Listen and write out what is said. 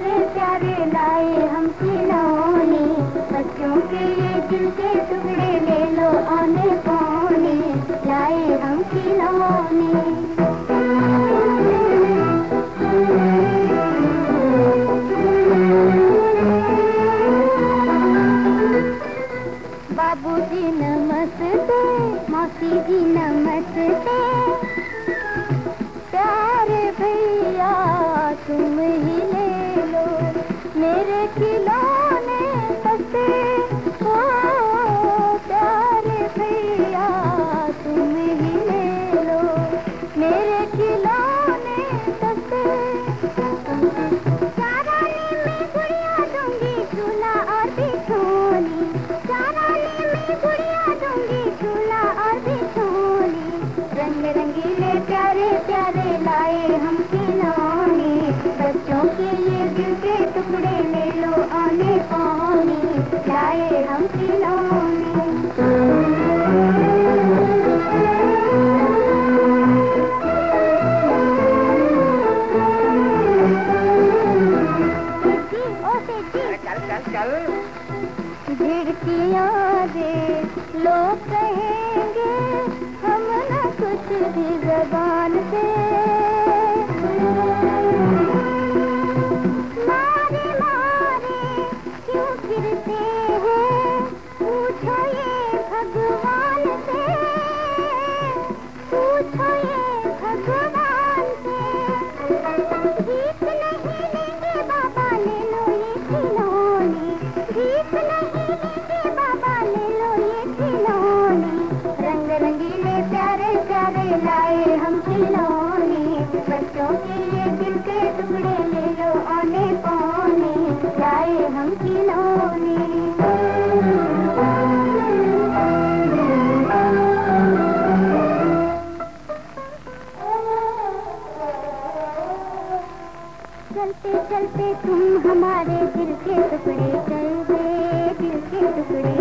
प्यारे प्यारे लाए हम खिलौने। बच्चों के ये दिल के टुकड़े ले लो आने पौने। लाए हम खिलौने। बाबूजी नमस्ते, मौसी जी नमस्ते। हम खिलौने बच्चों के लिए दिल के टुकड़े ले लो आने पौने लाए हम खिलौने लोग कहेंगे हम न कुछ भी जबान भगवान। चलते चलते तुम हमारे दिल के टुकड़े कर दे दिल के टुकड़े